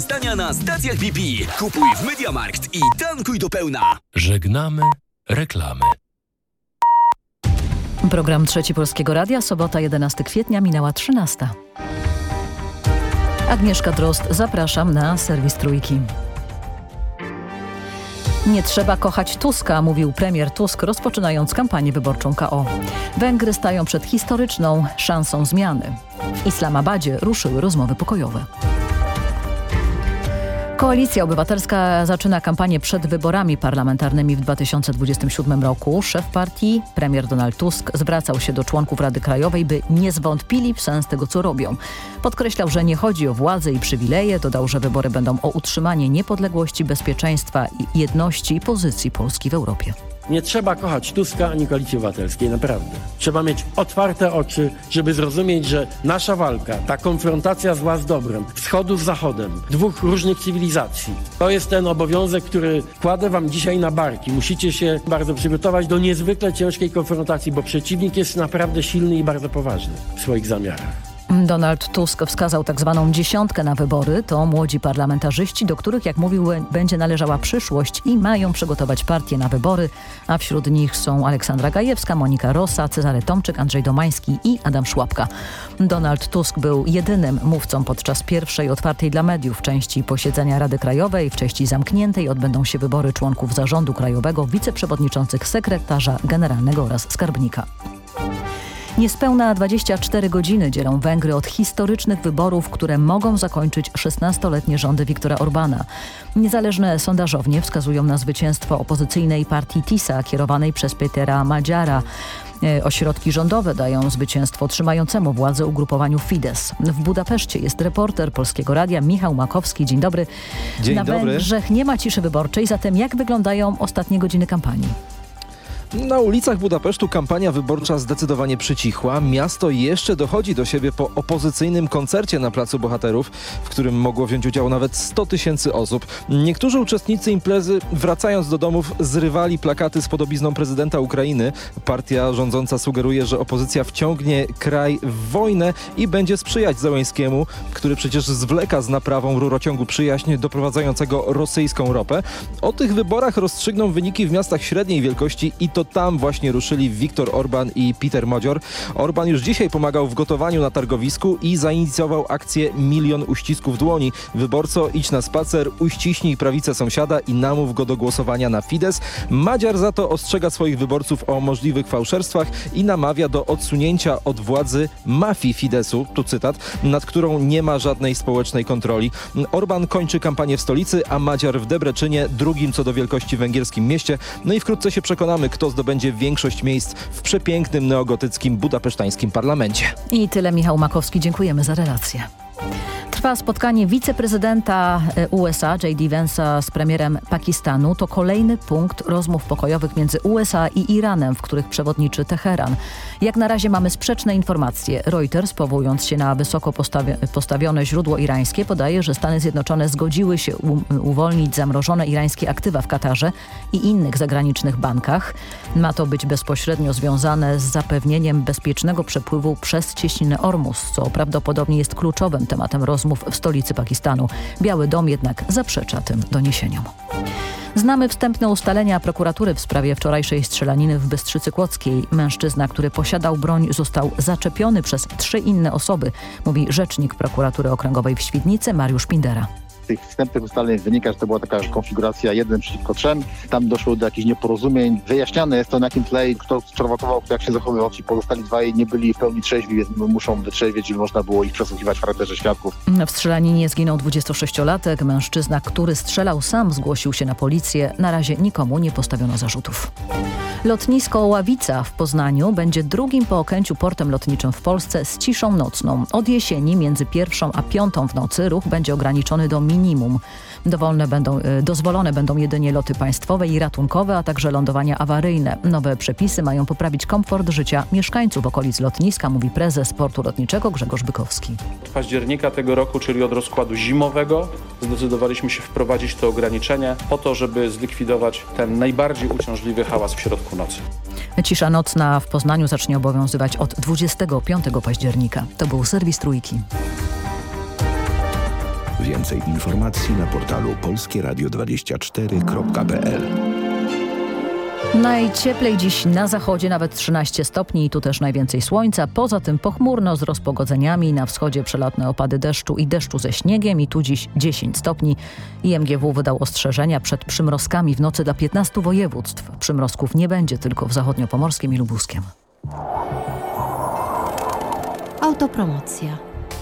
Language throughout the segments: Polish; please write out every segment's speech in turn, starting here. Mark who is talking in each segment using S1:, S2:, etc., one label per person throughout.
S1: Zdania na stacjach BP. Kupuj w MediaMarkt i tankuj do pełna.
S2: Żegnamy reklamy.
S3: Program Trzeci Polskiego Radia, sobota 11 kwietnia, minęła 13. Agnieszka Drost, zapraszam na serwis Trójki. Nie trzeba kochać Tuska, mówił premier Tusk, rozpoczynając kampanię wyborczą KO. Węgry stają przed historyczną szansą zmiany. W Islamabadzie ruszyły rozmowy pokojowe. Koalicja Obywatelska zaczyna kampanię przed wyborami parlamentarnymi w 2027 roku. Szef partii, premier Donald Tusk, zwracał się do członków Rady Krajowej, by nie zwątpili w sens tego, co robią. Podkreślał, że nie chodzi o władzę i przywileje. Dodał, że wybory będą o utrzymanie niepodległości, bezpieczeństwa i jedności i pozycji Polski w Europie.
S4: Nie trzeba kochać Tuska ani Koalicji Obywatelskiej, naprawdę. Trzeba mieć otwarte oczy, żeby zrozumieć, że nasza walka, ta konfrontacja zła z dobrem, wschodu z zachodem, dwóch różnych cywilizacji, to jest ten obowiązek, który kładę wam dzisiaj na barki. Musicie się bardzo przygotować do niezwykle ciężkiej konfrontacji, bo przeciwnik jest naprawdę silny i bardzo poważny w swoich zamiarach.
S3: Donald Tusk wskazał tak zwaną dziesiątkę na wybory. To młodzi parlamentarzyści, do których, jak mówił, będzie należała przyszłość i mają przygotować partię na wybory, a wśród nich są Aleksandra Gajewska, Monika Rosa, Cezary Tomczyk, Andrzej Domański i Adam Szłapka. Donald Tusk był jedynym mówcą podczas pierwszej otwartej dla mediów części posiedzenia Rady Krajowej. W części zamkniętej odbędą się wybory członków zarządu krajowego, wiceprzewodniczących sekretarza generalnego oraz skarbnika. Niespełna 24 godziny dzielą Węgry od historycznych wyborów, które mogą zakończyć 16-letnie rządy Viktora Orbana. Niezależne sondażownie wskazują na zwycięstwo opozycyjnej partii TISA kierowanej przez Petera Madziara. E, ośrodki rządowe dają zwycięstwo trzymającemu władzę ugrupowaniu Fidesz. W Budapeszcie jest reporter Polskiego Radia Michał Makowski. Dzień dobry.
S5: Dzień
S3: na
S5: dobry.
S3: Węgrzech nie ma ciszy wyborczej, zatem jak wyglądają ostatnie godziny kampanii?
S5: Na ulicach Budapesztu kampania wyborcza zdecydowanie przycichła. Miasto jeszcze dochodzi do siebie po opozycyjnym koncercie na Placu Bohaterów, w którym mogło wziąć udział nawet 100 tysięcy osób. Niektórzy uczestnicy imprezy wracając do domów zrywali plakaty z podobizną prezydenta Ukrainy. Partia rządząca sugeruje, że opozycja wciągnie kraj w wojnę i będzie sprzyjać Zełęskiemu, który przecież zwleka z naprawą rurociągu przyjaźń doprowadzającego rosyjską ropę. O tych wyborach rozstrzygną wyniki w miastach średniej wielkości i to tam właśnie ruszyli Viktor Orban i Peter Modzior. Orban już dzisiaj pomagał w gotowaniu na targowisku i zainicjował akcję Milion Uścisków Dłoni. Wyborco, idź na spacer, uściśnij prawicę sąsiada i namów go do głosowania na Fidesz. Madziar za to ostrzega swoich wyborców o możliwych fałszerstwach i namawia do odsunięcia od władzy mafii Fidesu, tu cytat, nad którą nie ma żadnej społecznej kontroli. Orban kończy kampanię w stolicy, a Madziar w Debreczynie, drugim co do wielkości węgierskim mieście. No i wkrótce się przekonamy, kto zdobędzie większość miejsc w przepięknym neogotyckim budapesztańskim parlamencie.
S3: I tyle Michał Makowski. Dziękujemy za relację. Trwa spotkanie wiceprezydenta e, USA J.D. Vance'a z premierem Pakistanu. To kolejny punkt rozmów pokojowych między USA i Iranem, w których przewodniczy Teheran. Jak na razie mamy sprzeczne informacje. Reuters, powołując się na wysoko postawi postawione źródło irańskie, podaje, że Stany Zjednoczone zgodziły się uwolnić zamrożone irańskie aktywa w Katarze i innych zagranicznych bankach. Ma to być bezpośrednio związane z zapewnieniem bezpiecznego przepływu przez cieśninę Ormus, co prawdopodobnie jest kluczowym tematem rozmów w stolicy Pakistanu. Biały Dom jednak zaprzecza tym doniesieniom. Znamy wstępne ustalenia prokuratury w sprawie wczorajszej strzelaniny w Bystrzycy Kłodzkiej. Mężczyzna, który posiadał broń został zaczepiony przez trzy inne osoby, mówi rzecznik prokuratury okręgowej w Świdnicy Mariusz Pindera
S6: tych wstępnych ustaleń wynika, że to była taka konfiguracja jeden przeciwko trzem. Tam doszło do jakichś nieporozumień. Wyjaśniane jest to na jakim tle, kto sprowokował, jak się zachowywał. Ci pozostali dwaj nie byli w pełni trzeźwi, więc muszą wytrzeźwieć, żeby można było ich przesłuchiwać w charakterze świadków.
S3: W strzelaninie zginął 26-latek. Mężczyzna, który strzelał sam zgłosił się na policję. Na razie nikomu nie postawiono zarzutów. Lotnisko Ławica w Poznaniu będzie drugim po Okęciu portem lotniczym w Polsce z ciszą nocną. Od jesieni między pierwszą a piątą w nocy ruch będzie ograniczony do minimum. Dowolne będą, y, dozwolone będą jedynie loty państwowe i ratunkowe, a także lądowania awaryjne. Nowe przepisy mają poprawić komfort życia mieszkańców okolic lotniska, mówi prezes portu lotniczego Grzegorz Bykowski.
S7: Od października tego roku, czyli od rozkładu zimowego, zdecydowaliśmy się wprowadzić to ograniczenie po to, żeby zlikwidować ten najbardziej uciążliwy hałas w środku nocy.
S3: Cisza nocna w Poznaniu zacznie obowiązywać od 25 października. To był serwis Trójki.
S8: Więcej informacji na portalu polskieradio24.pl
S3: Najcieplej dziś na zachodzie, nawet 13 stopni i tu też najwięcej słońca. Poza tym pochmurno z rozpogodzeniami. Na wschodzie przelotne opady deszczu i deszczu ze śniegiem i tu dziś 10 stopni. IMGW wydał ostrzeżenia przed przymrozkami w nocy dla 15 województw. Przymrozków nie będzie tylko w zachodniopomorskim i lubuskiem.
S9: Autopromocja.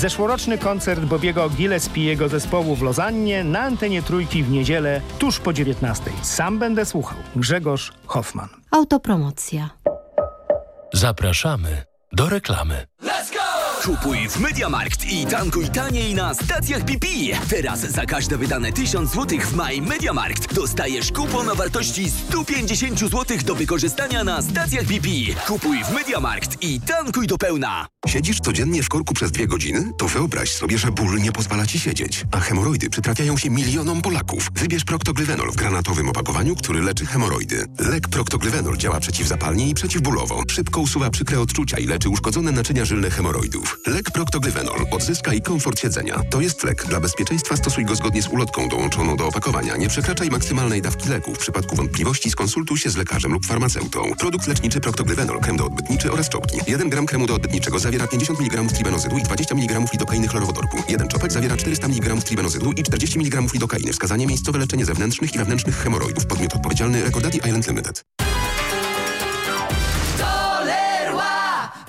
S10: Zeszłoroczny koncert Bobiego Gillespiego zespołu w Lozannie na antenie Trójki w niedzielę tuż po 19. Sam będę słuchał. Grzegorz Hoffman.
S9: Autopromocja.
S2: Zapraszamy do reklamy.
S1: Kupuj w Mediamarkt i tankuj taniej na stacjach BP. Teraz za każde wydane 1000 zł w Maj Mediamarkt dostajesz kupon o wartości 150 zł do wykorzystania na stacjach BP. Kupuj w Mediamarkt i tankuj do pełna.
S11: Siedzisz codziennie w korku przez dwie godziny? To wyobraź sobie, że ból nie pozwala ci siedzieć. A hemoroidy przytrafiają się milionom Polaków. Wybierz Proctoglyvenol w granatowym opakowaniu, który leczy hemoroidy. Lek Proctoglyvenol działa przeciwzapalnie i przeciwbólowo. Szybko usuwa przykre odczucia i leczy uszkodzone naczynia żylne hemoroidów. Lek Proctoglyvenol odzyskaj komfort siedzenia. To jest lek. Dla bezpieczeństwa stosuj go zgodnie z ulotką dołączoną do opakowania. Nie przekraczaj maksymalnej dawki leku. W przypadku wątpliwości skonsultuj się z lekarzem lub farmaceutą. Produkt leczniczy Proctoglyvenol, krem doodbytniczy oraz czopki. 1 gram kremu doodbytniczego zawiera 50 mg tribenozydu i 20 mg lidokainy chlorowodorku. Jeden czopek zawiera 400 mg tribenozydu i 40 mg lidokainy. Wskazanie miejscowe leczenie zewnętrznych i wewnętrznych hemoroidów. Podmiot odpowiedzialny Recordati Island Limited.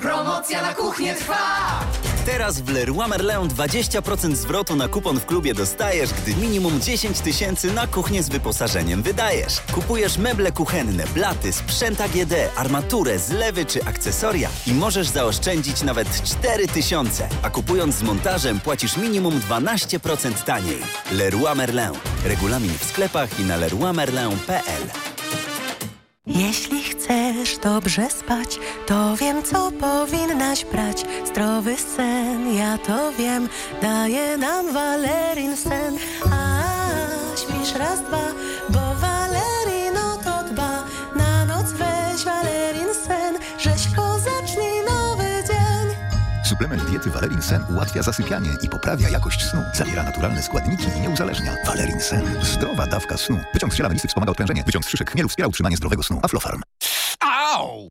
S12: Promocja na kuchnię trwa!
S13: Teraz w Leroy Merlin 20% zwrotu na kupon w klubie dostajesz, gdy minimum 10 tysięcy na kuchnię z wyposażeniem wydajesz. Kupujesz meble kuchenne, blaty, sprzęt AGD, armaturę, zlewy czy akcesoria i możesz zaoszczędzić nawet 4 tysiące. A kupując z montażem płacisz minimum 12% taniej. Leroy Merlin. Regulamin w sklepach i na leroymerlin.pl
S14: Jeśli dobrze spać, to wiem, co powinnaś brać. Zdrowy sen, ja to wiem, daje nam Valerin sen. A śpisz raz, dwa, bo Valerino to dba. Na noc weź Valerin sen, rzeźko zacznij nowy dzień.
S15: Suplement diety Valerin Sen ułatwia zasypianie i poprawia jakość snu. Zawiera naturalne składniki i nie uzależnia. Valerin Sen. Zdrowa dawka snu. Wyciąg z ziela melisy wspomaga odprężenie. Wyciąg z szyszek chmielu wspiera utrzymanie zdrowego snu. Aflofarm.
S16: No!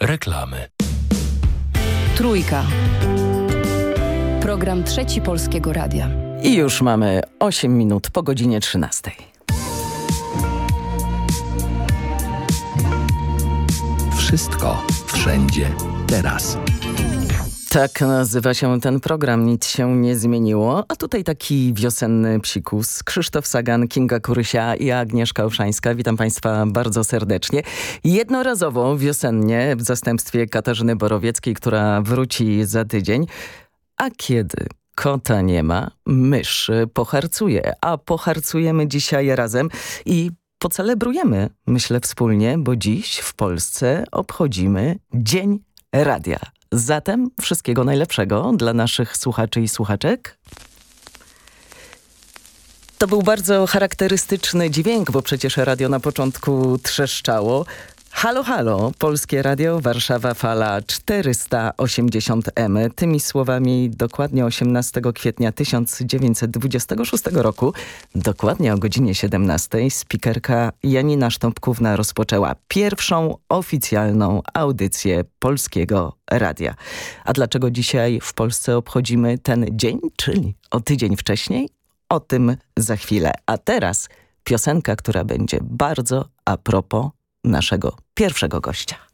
S2: reklamy.
S17: Trójka. Program Trzeci Polskiego Radia.
S18: I już mamy 8 minut po godzinie 13.
S8: Wszystko, wszędzie, teraz.
S18: Tak nazywa się ten program, nic się nie zmieniło. A tutaj taki wiosenny psikus. Krzysztof Sagan, Kinga Kurysia i Agnieszka Olszańska. Witam Państwa bardzo serdecznie. Jednorazowo, wiosennie, w zastępstwie Katarzyny Borowieckiej, która wróci za tydzień. A kiedy kota nie ma, mysz poharcuje. A poharcujemy dzisiaj razem i pocelebrujemy, myślę wspólnie, bo dziś w Polsce obchodzimy Dzień Radia. Zatem wszystkiego najlepszego dla naszych słuchaczy i słuchaczek. To był bardzo charakterystyczny dźwięk, bo przecież radio na początku trzeszczało. Halo, halo, Polskie Radio, Warszawa, fala 480M. Tymi słowami dokładnie 18 kwietnia 1926 roku, dokładnie o godzinie 17, spikerka Janina Sztąpkówna rozpoczęła pierwszą oficjalną audycję Polskiego Radia. A dlaczego dzisiaj w Polsce obchodzimy ten dzień, czyli o tydzień wcześniej? O tym za chwilę. A teraz piosenka, która będzie bardzo a propos
S19: naszego pierwszego gościa.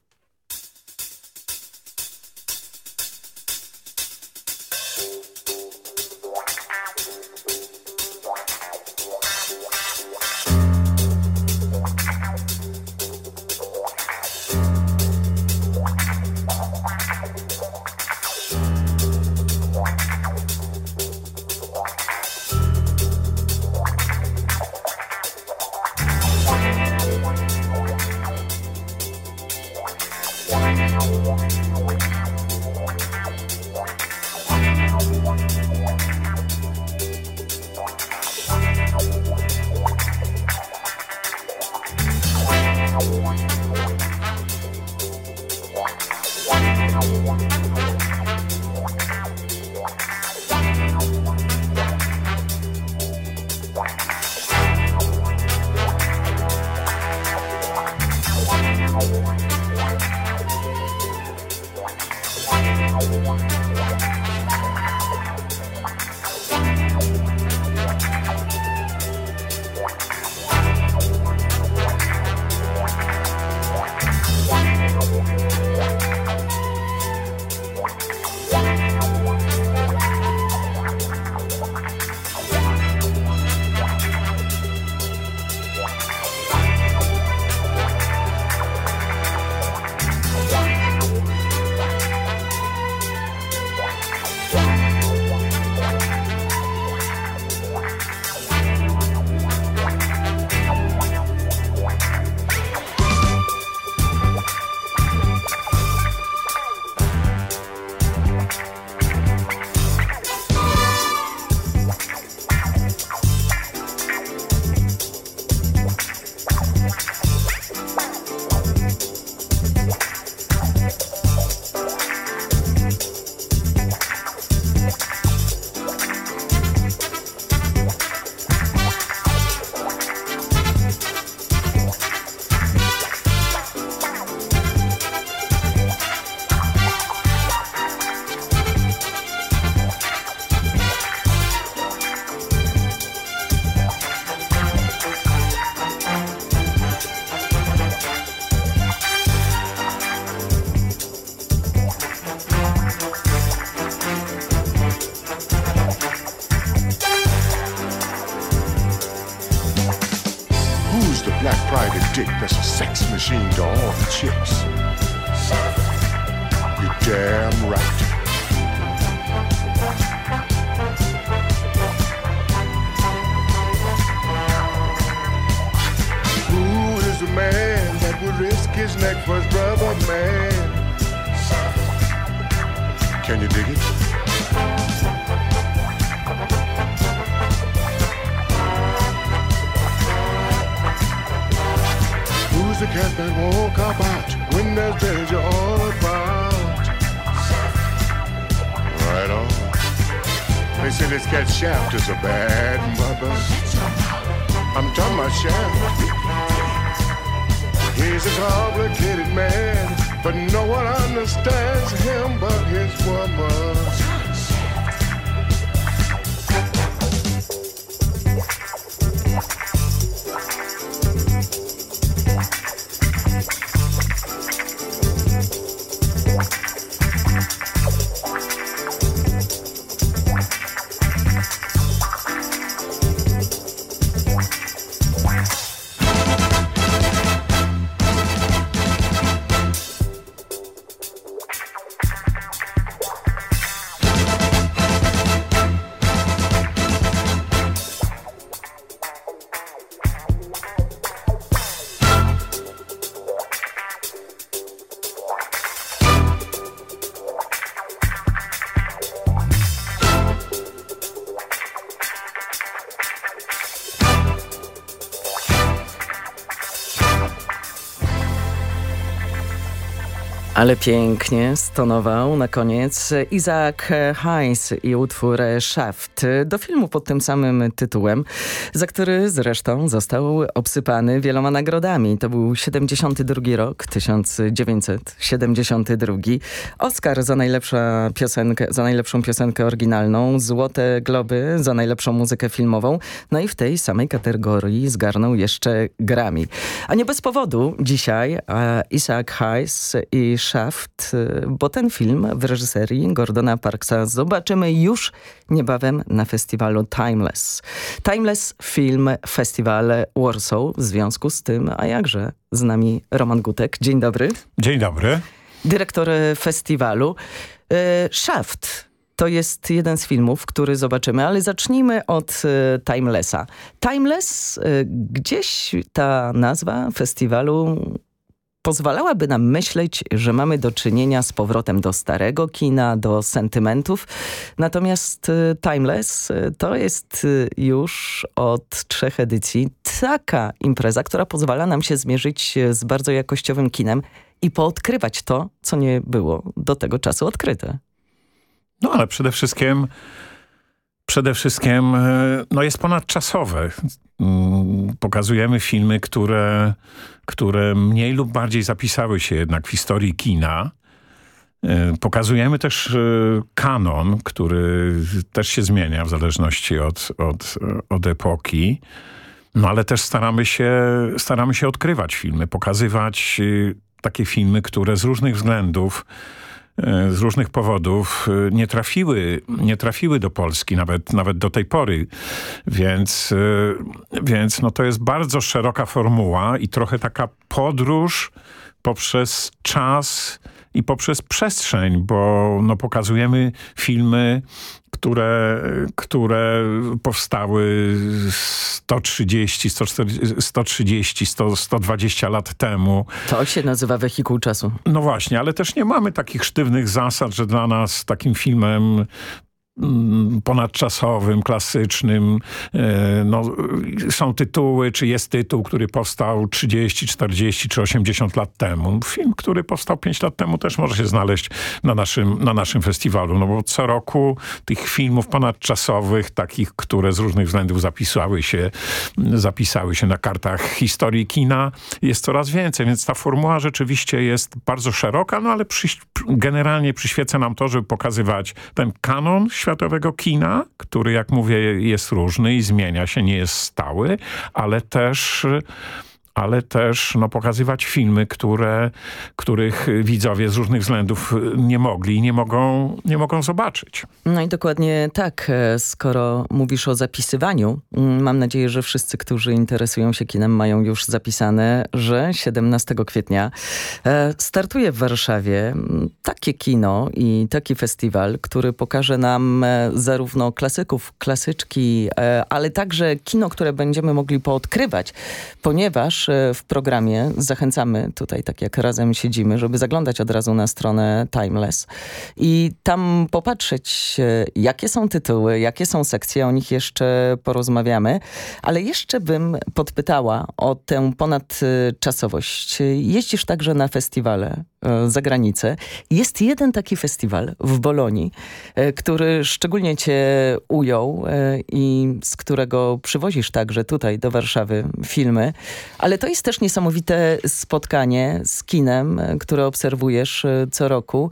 S19: can't then walk about when there's danger all about. Right on. They say this cat Shaft is a bad mother. I'm talking about Shaft. He's a complicated man, but no one understands him but his woman.
S18: Ale pięknie stonował na koniec Isaac Hayes i utwór Shaft do filmu pod tym samym tytułem, za który zresztą został obsypany wieloma nagrodami. To był 72 rok, 1972. Oscar za, najlepsza piosenkę, za najlepszą piosenkę oryginalną, Złote Globy za najlepszą muzykę filmową, no i w tej samej kategorii zgarnął jeszcze Grammy. A nie bez powodu dzisiaj Isaac Hayes i Shaft, y, bo ten film w reżyserii Gordona Parksa zobaczymy już niebawem na festiwalu Timeless. Timeless Film Festival Warsaw. W związku z tym, a jakże, z nami Roman Gutek. Dzień dobry.
S20: Dzień dobry.
S18: Dyrektor festiwalu. Y, Shaft to jest jeden z filmów, który zobaczymy, ale zacznijmy od y, Timelessa. Timeless, gdzieś ta nazwa festiwalu pozwalałaby nam myśleć, że mamy do czynienia z powrotem do starego kina, do sentymentów. Natomiast y, Timeless y, to jest y, już od trzech edycji taka impreza, która pozwala nam się zmierzyć z bardzo jakościowym kinem i poodkrywać to, co nie było do tego czasu odkryte.
S20: No ale przede wszystkim przede wszystkim no jest ponadczasowe. Mm, pokazujemy filmy, które, które mniej lub bardziej zapisały się jednak w historii kina. E, pokazujemy też e, kanon, który też się zmienia w zależności od, od, od epoki. No ale też staramy się, staramy się odkrywać filmy, pokazywać e, takie filmy, które z różnych względów E, z różnych powodów e, nie trafiły, nie trafiły do Polski nawet, nawet do tej pory. Więc, e, więc no to jest bardzo szeroka formuła i trochę taka podróż poprzez czas i poprzez przestrzeń, bo no, pokazujemy filmy, które, które powstały 130, 140, 130 100, 120 lat temu.
S18: To się nazywa wehikuł czasu.
S20: No właśnie, ale też nie mamy takich sztywnych zasad, że dla nas takim filmem ponadczasowym, klasycznym. E, no, są tytuły, czy jest tytuł, który powstał 30, 40 czy 80 lat temu. Film, który powstał 5 lat temu też może się znaleźć na naszym, na naszym festiwalu, no bo co roku tych filmów ponadczasowych, takich, które z różnych względów zapisały się, zapisały się na kartach historii kina, jest coraz więcej, więc ta formuła rzeczywiście jest bardzo szeroka, no ale przy, generalnie przyświeca nam to, żeby pokazywać ten kanon światowego kina, który jak mówię jest różny i zmienia się, nie jest stały, ale też ale też no, pokazywać filmy, które, których widzowie z różnych względów nie mogli i nie mogą, nie mogą zobaczyć.
S18: No i dokładnie tak, e, skoro mówisz o zapisywaniu, mm, mam nadzieję, że wszyscy, którzy interesują się kinem mają już zapisane, że 17 kwietnia e, startuje w Warszawie mm, takie kino i taki festiwal, który pokaże nam e, zarówno klasyków, klasyczki, ale także kino, które będziemy mogli poodkrywać, ponieważ w programie zachęcamy tutaj, tak jak razem siedzimy, żeby zaglądać od razu na stronę Timeless i tam popatrzeć, jakie są tytuły, jakie są sekcje, o nich jeszcze porozmawiamy, ale jeszcze bym podpytała o tę ponadczasowość. Jeździsz także na festiwale E, za granicę. Jest jeden taki festiwal w Bolonii, e, który szczególnie cię ujął e, i z którego przywozisz także tutaj do Warszawy filmy, ale to jest też niesamowite spotkanie z kinem, które obserwujesz co roku.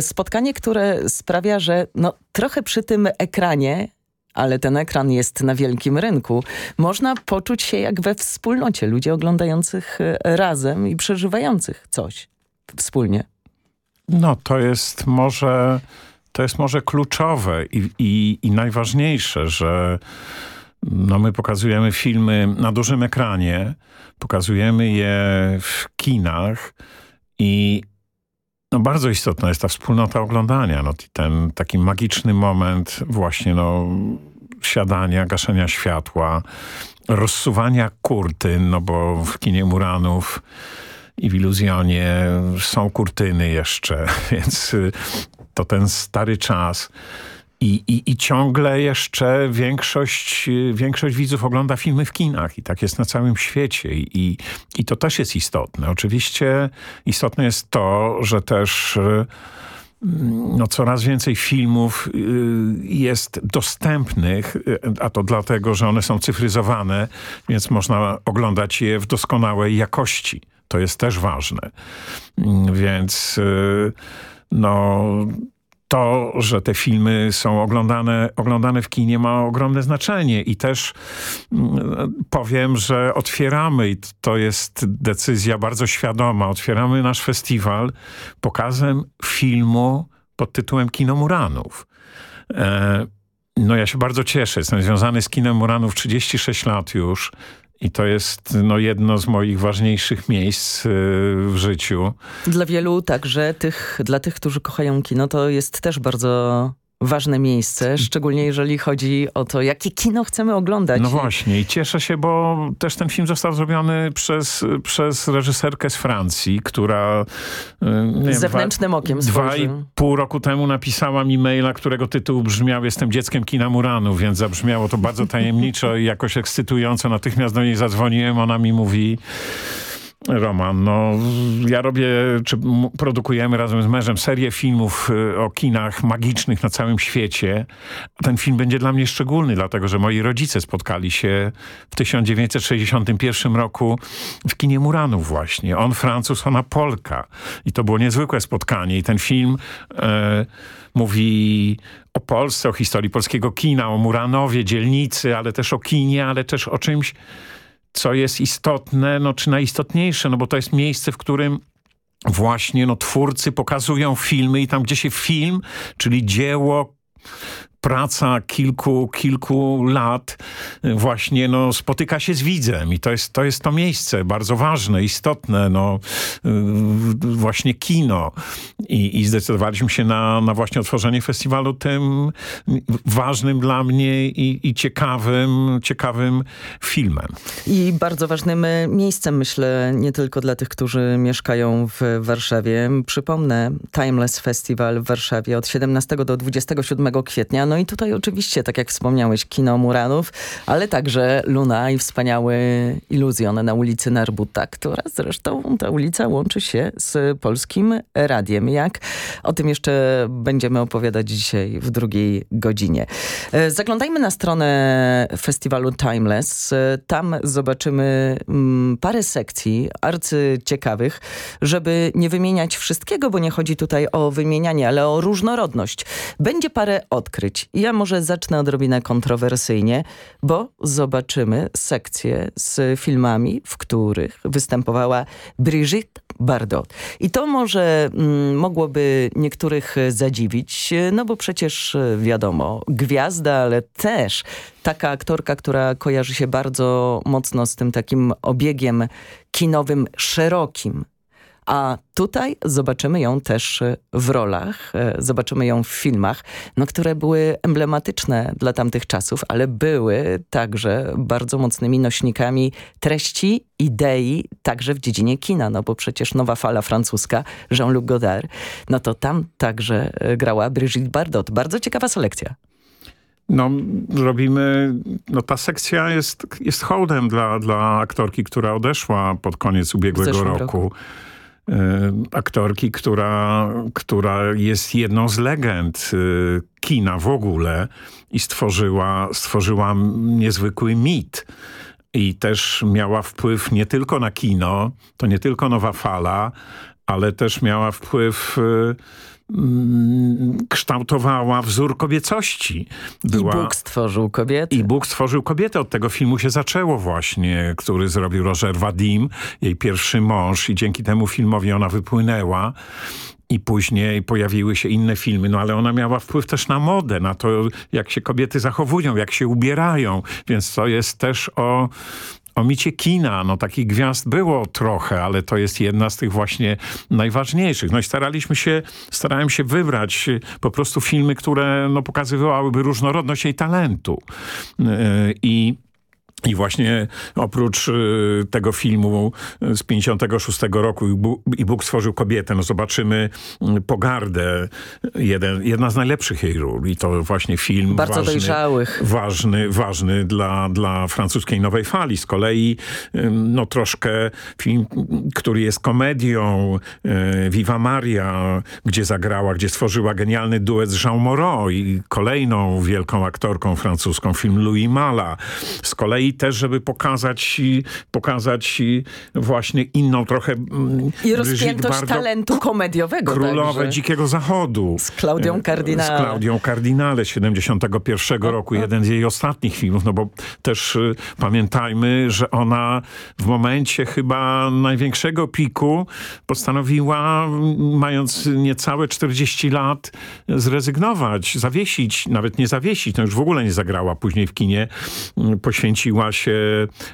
S18: Spotkanie, które sprawia, że no, trochę przy tym ekranie ale ten ekran jest na wielkim rynku. Można poczuć się jak we wspólnocie ludzi oglądających razem i przeżywających coś wspólnie?
S20: No to jest może, to jest może kluczowe i, i, i najważniejsze, że no my pokazujemy filmy na dużym ekranie, pokazujemy je w kinach i no bardzo istotna jest ta wspólnota oglądania. No, ten taki magiczny moment właśnie no, siadania, gaszenia światła, rozsuwania kurtyn, no bo w kinie Muranów i w Iluzjonie są kurtyny jeszcze, więc to ten stary czas. I, i, I ciągle jeszcze większość, większość widzów ogląda filmy w kinach i tak jest na całym świecie. I, i to też jest istotne. Oczywiście istotne jest to, że też no, coraz więcej filmów y, jest dostępnych, y, a to dlatego, że one są cyfryzowane, więc można oglądać je w doskonałej jakości. To jest też ważne. Mm, więc y, no to, że te filmy są oglądane, oglądane w kinie ma ogromne znaczenie i też mm, powiem, że otwieramy i to jest decyzja bardzo świadoma, otwieramy nasz festiwal pokazem filmu pod tytułem Kino Muranów. E, no ja się bardzo cieszę, jestem związany z Kinem Muranów 36 lat już i to jest no, jedno z moich ważniejszych miejsc yy, w życiu.
S18: Dla wielu także, tych, dla tych, którzy kochają kino, to jest też bardzo ważne miejsce, szczególnie jeżeli chodzi o to, jakie kino chcemy oglądać.
S20: No właśnie i cieszę się, bo też ten film został zrobiony przez, przez reżyserkę z Francji, która...
S18: Nie Zewnętrznym
S20: dwa,
S18: okiem
S20: Dwa i pół roku temu napisała mi maila, którego tytuł brzmiał Jestem dzieckiem kina Muranu, więc zabrzmiało to bardzo tajemniczo i jakoś ekscytująco. Natychmiast do niej zadzwoniłem, ona mi mówi Roman, no ja robię, czy produkujemy razem z mężem serię filmów y, o kinach magicznych na całym świecie. Ten film będzie dla mnie szczególny, dlatego że moi rodzice spotkali się w 1961 roku w kinie Muranów właśnie. On Francuz, ona Polka. I to było niezwykłe spotkanie. I ten film e, mówi o Polsce, o historii polskiego kina, o Muranowie, dzielnicy, ale też o kinie, ale też o czymś co jest istotne, no, czy najistotniejsze, no bo to jest miejsce, w którym właśnie no, twórcy pokazują filmy i tam, gdzie się film, czyli dzieło, praca kilku, kilku lat właśnie no, spotyka się z widzem i to jest, to jest to miejsce bardzo ważne, istotne, no, właśnie kino i, i zdecydowaliśmy się na, na właśnie otworzenie festiwalu tym ważnym dla mnie i, i ciekawym, ciekawym filmem.
S18: I bardzo ważnym miejscem, myślę, nie tylko dla tych, którzy mieszkają w Warszawie. Przypomnę, Timeless Festival w Warszawie od 17 do 27 kwietnia no i tutaj oczywiście, tak jak wspomniałeś, kino Muranów, ale także Luna i wspaniały Iluzjon na ulicy Narbuta, która zresztą ta ulica łączy się z Polskim Radiem. Jak? O tym jeszcze będziemy opowiadać dzisiaj w drugiej godzinie. E, zaglądajmy na stronę festiwalu Timeless. E, tam zobaczymy mm, parę sekcji arcyciekawych, żeby nie wymieniać wszystkiego, bo nie chodzi tutaj o wymienianie, ale o różnorodność. Będzie parę odkryć ja może zacznę odrobinę kontrowersyjnie, bo zobaczymy sekcję z filmami, w których występowała Brigitte Bardot. I to może mm, mogłoby niektórych zadziwić, no bo przecież wiadomo, gwiazda, ale też taka aktorka, która kojarzy się bardzo mocno z tym takim obiegiem kinowym szerokim, a tutaj zobaczymy ją też e, w rolach, e, zobaczymy ją w filmach, no, które były emblematyczne dla tamtych czasów, ale były także bardzo mocnymi nośnikami treści, idei, także w dziedzinie kina, no bo przecież nowa fala francuska, Jean-Luc Godard, no to tam także e, grała Brigitte Bardot. Bardzo ciekawa selekcja.
S20: No, robimy, no ta sekcja jest, jest hołdem dla, dla aktorki, która odeszła pod koniec ubiegłego roku. roku aktorki, która, która jest jedną z legend e, kina w ogóle i stworzyła, stworzyła niezwykły mit. I też miała wpływ nie tylko na kino, to nie tylko nowa fala, ale też miała wpływ Mm, kształtowała wzór kobiecości.
S18: Była... I Bóg stworzył kobietę.
S20: I Bóg stworzył kobietę. Od tego filmu się zaczęło właśnie, który zrobił Roger Vadim, jej pierwszy mąż i dzięki temu filmowi ona wypłynęła. I później pojawiły się inne filmy, no ale ona miała wpływ też na modę, na to, jak się kobiety zachowują, jak się ubierają, więc to jest też o o micie kina, no takich gwiazd było trochę, ale to jest jedna z tych właśnie najważniejszych. No i staraliśmy się, starałem się wybrać po prostu filmy, które no, pokazywałyby różnorodność jej talentu. Yy, I I właśnie oprócz y, tego filmu z 56 roku i Bóg stworzył kobietę, no zobaczymy y, Pogardę, jeden, jedna z najlepszych jej ról. I to właśnie film
S18: Bardzo
S20: ważny,
S18: dojrzałych.
S20: Ważny, ważny dla, dla francuskiej nowej fali. Z kolei y, no troszkę film, który jest komedią Viva Maria, gdzie zagrała, gdzie stworzyła genialny duet z Jean Moreau i kolejną wielką aktorką francuską, film Louis Mala. Z kolei też, żeby pokazać, pokazać właśnie inną trochę...
S18: Mm, I rozpiętość talentu komediowego.
S20: Królowe
S18: także.
S20: Dzikiego Zachodu.
S18: Z Klaudią Kardinale.
S20: Z Klaudią Kardinale 71 o, roku. Jeden z jej ostatnich filmów, no bo też y, pamiętajmy, że ona w momencie chyba największego piku postanowiła, mając niecałe 40 lat, zrezygnować, zawiesić, nawet nie zawiesić, no już w ogóle nie zagrała później w kinie, y, poświęciła się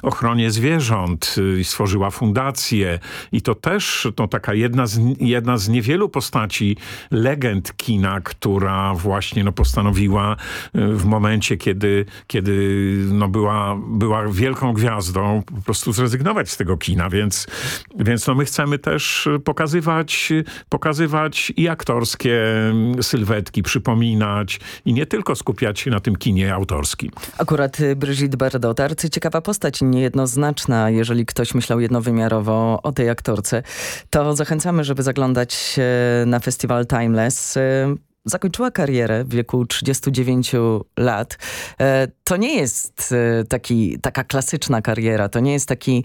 S20: ochronie zwierząt y, i stworzyła fundację. I to też to taka jedna z, jedna z niewielu postaci legend kina, która właśnie no, postanowiła y, w momencie, kiedy, kiedy no, była, była wielką gwiazdą, po prostu zrezygnować z tego kina. Więc, więc no, my chcemy też pokazywać, pokazywać i aktorskie sylwetki, przypominać i nie tylko skupiać się na tym kinie autorskim.
S18: Akurat y, Brigitte Bardot, ciekawa postać, niejednoznaczna. Jeżeli ktoś myślał jednowymiarowo o tej aktorce, to zachęcamy, żeby zaglądać na festiwal Timeless zakończyła karierę w wieku 39 lat. E, to nie jest e, taki, taka klasyczna kariera, to nie jest taki,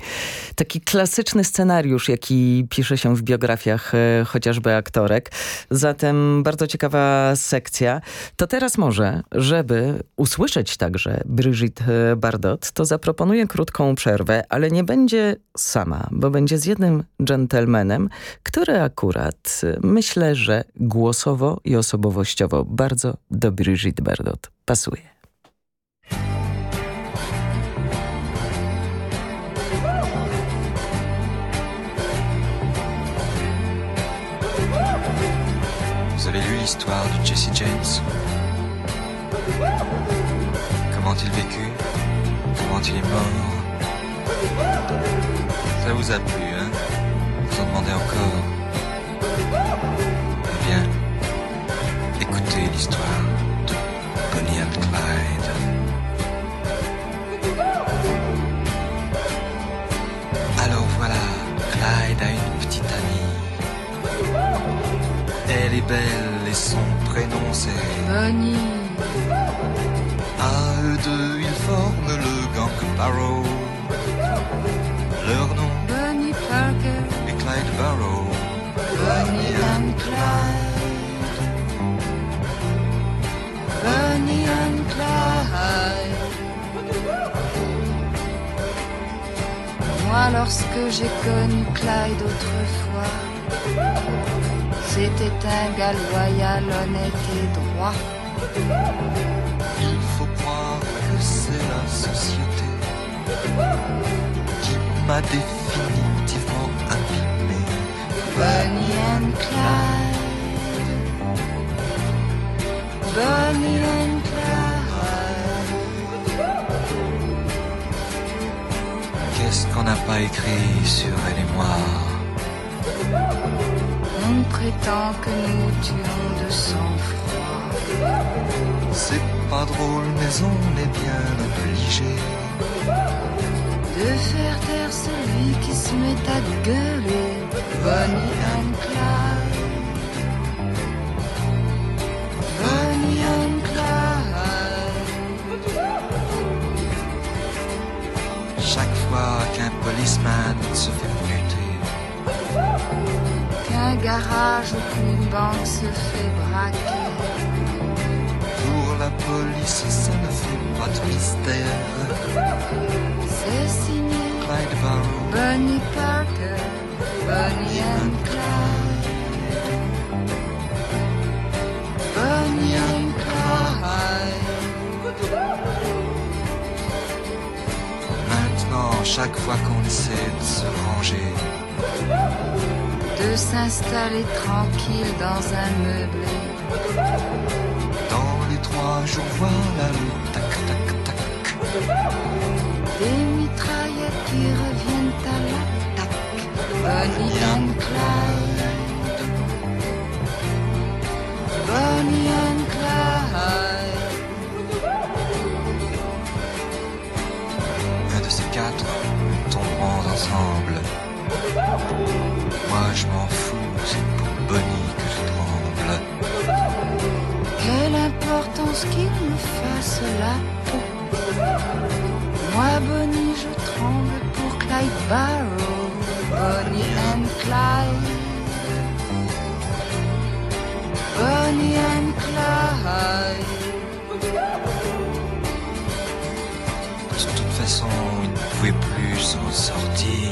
S18: taki klasyczny scenariusz, jaki pisze się w biografiach e, chociażby aktorek. Zatem bardzo ciekawa sekcja. To teraz może, żeby usłyszeć także Brigitte Bardot, to zaproponuję krótką przerwę, ale nie będzie sama, bo będzie z jednym dżentelmenem, który akurat myślę, że głosowo i osobowo osobowościowo bardzo do Brigitte Bardot. Pasuje.
S21: Vous avez lu l'histoire de Jesse James? Comment il vécut? Comment il est mort? Ça vous a plu, hein? Vous en demandez encore l'histoire de Bonnie and Clyde. Alors voilà, Clyde a une petite amie. Elle est belle et son prénom c'est
S22: Bonnie.
S21: À eux deux, ils forment le gang Barrow. Leur nom
S22: Bonnie Parker
S21: et Clyde Barrow.
S22: Bonnie and Clyde. Moi, lorsque j'ai connu Clyde autrefois, c'était un gars loyal, honnête et droit.
S21: Il faut croire que c'est la société qui m'a définitivement abîmé.
S22: Bonnie and Clyde.
S21: Qu'est-ce qu'on n'a pas écrit sur elle et moi
S22: On prétend que nous tuons de sang-froid.
S21: C'est pas drôle, mais on est bien obligé
S22: de faire taire celui qui se met à gueuler. Bonnie and Clyde.
S21: Policeman se fait buter,
S22: qu'un garage ou qu'une banque se fait braquer.
S21: Pour la police, ça ne fait pas de mystère.
S22: C'est signé
S21: Clyde Barrow,
S22: Bonnie Parker, Bonnie and Clyde. Bonnie
S21: Maintenant, chaque fois qu'on essaie de se ranger,
S22: de s'installer tranquille dans un meublé.
S21: Dans les trois jours, voilà le tac tac tac.
S22: Des mitraillettes qui reviennent à l'attaque. Bonnie and Clyde. Bonnie and
S21: ensemble. Moi je m'en fous, c'est pour Bonnie que je tremble.
S22: Quelle importance qu'il me fasse la peau. Moi, Bonnie, je tremble pour Clyde Barrow. Bonnie and Clyde. Bonnie and Clyde.
S21: De toute façon, s'en sortir.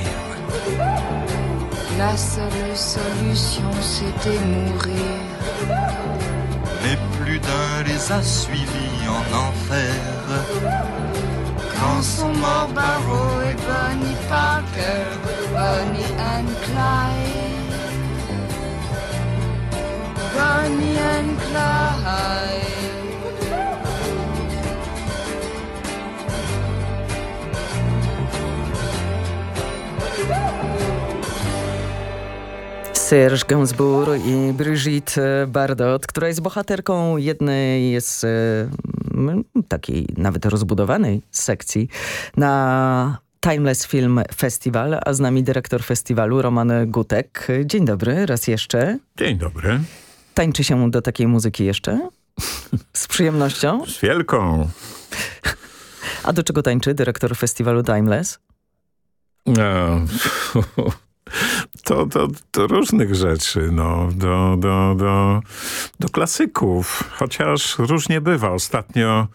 S22: La seule solution, c'était mourir.
S21: Mais plus d'un les a suivis en enfer.
S22: Quand sont morts Barrow et Bonnie Parker, Bonnie and Clyde. Bonnie and Clyde.
S18: Serge Gainsbourg i Brigitte Bardot, która jest bohaterką jednej z mm, takiej nawet rozbudowanej sekcji na Timeless Film Festival, a z nami dyrektor festiwalu Roman Gutek. Dzień dobry, raz jeszcze.
S20: Dzień dobry.
S18: Tańczy się do takiej muzyki jeszcze? Z przyjemnością?
S20: Z wielką.
S18: A do czego tańczy dyrektor festiwalu Timeless?
S20: No, to, to, to różnych rzeczy, no, do, do, do, do klasyków, chociaż różnie bywa. Ostatnio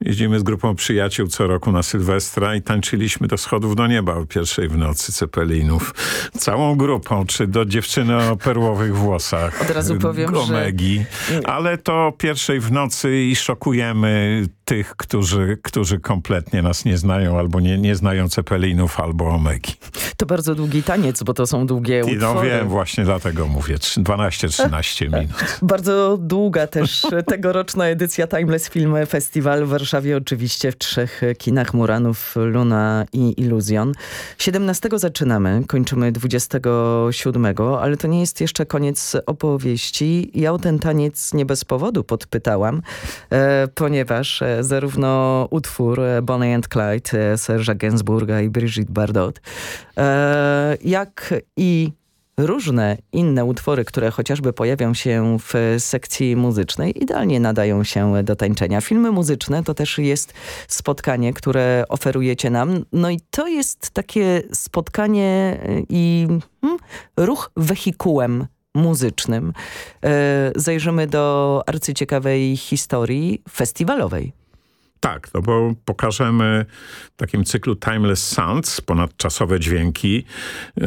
S20: jeździmy z grupą przyjaciół co roku na Sylwestra i tańczyliśmy do schodów do nieba o pierwszej w nocy Cepelinów. Całą grupą, czy do dziewczyny o perłowych włosach.
S18: Od razu powiem,
S20: Omegi.
S18: że...
S20: Ale to pierwszej w nocy i szokujemy tych, którzy, którzy kompletnie nas nie znają, albo nie, nie znają Cepelinów, albo Omegi.
S18: To bardzo długi taniec, bo to są długie utwory.
S20: No wiem, właśnie dlatego mówię. 12-13 minut.
S18: Bardzo długa też tegoroczna edycja Timeless Film Festival w Warszawie oczywiście w trzech kinach Muranów, Luna i Iluzjon. 17 zaczynamy, kończymy 27, ale to nie jest jeszcze koniec opowieści. Ja o ten taniec nie bez powodu podpytałam, e, ponieważ zarówno utwór Bonnie and Clyde Serge'a Gainsbourga i Brigitte Bardot, e, jak i różne inne utwory, które chociażby pojawią się w sekcji muzycznej, idealnie nadają się do tańczenia. Filmy muzyczne to też jest spotkanie, które oferujecie nam. No i to jest takie spotkanie i hmm, ruch wehikułem muzycznym. E, zajrzymy do arcyciekawej historii festiwalowej.
S20: Tak, no bo pokażemy w takim cyklu Timeless Sounds, ponadczasowe dźwięki, yy,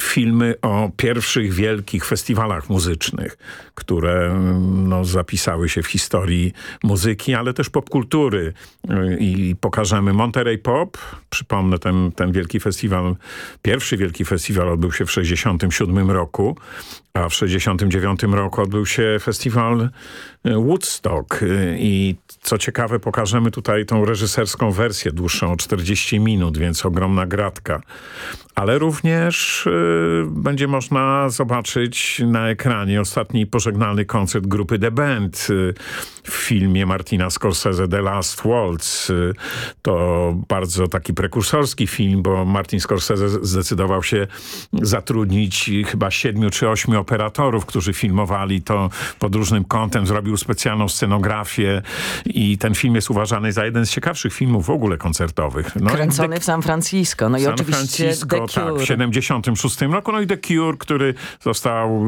S20: filmy o pierwszych wielkich festiwalach muzycznych, które no, zapisały się w historii muzyki, ale też popkultury. Yy, I pokażemy Monterey Pop, przypomnę ten, ten wielki festiwal, pierwszy wielki festiwal odbył się w 1967 roku, a w 1969 roku odbył się festiwal Woodstock i co ciekawe pokażemy tutaj tą reżyserską wersję dłuższą o 40 minut, więc ogromna gratka. Ale również y, będzie można zobaczyć na ekranie ostatni pożegnalny koncert grupy The Band y, w filmie Martina Scorsese The Last Waltz. Y, to bardzo taki prekursorski film, bo Martin Scorsese zdecydował się zatrudnić chyba siedmiu czy ośmiu operatorów, którzy filmowali to pod różnym kątem. Zrobił specjalną scenografię i ten film jest uważany za jeden z ciekawszych filmów w ogóle koncertowych.
S18: No Kręcony w San Francisco. No i
S20: San
S18: oczywiście
S20: Francisco, tak, w 76 roku. No i The Cure, który został,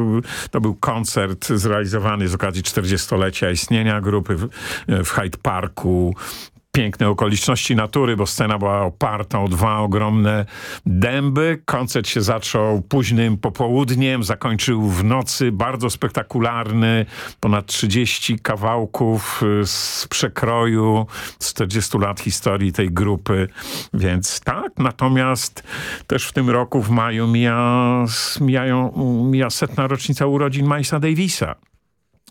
S20: to był koncert zrealizowany z okazji 40-lecia istnienia grupy w, w Hyde Parku piękne okoliczności natury, bo scena była oparta o dwa ogromne dęby. Koncert się zaczął późnym popołudniem, zakończył w nocy, bardzo spektakularny, ponad 30 kawałków z przekroju 40 lat historii tej grupy, więc tak. Natomiast też w tym roku w maju mija, mijają, mija setna rocznica urodzin Milesa Davisa